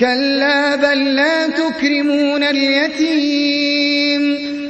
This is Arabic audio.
كلا بل لا تكرمون اليتيم.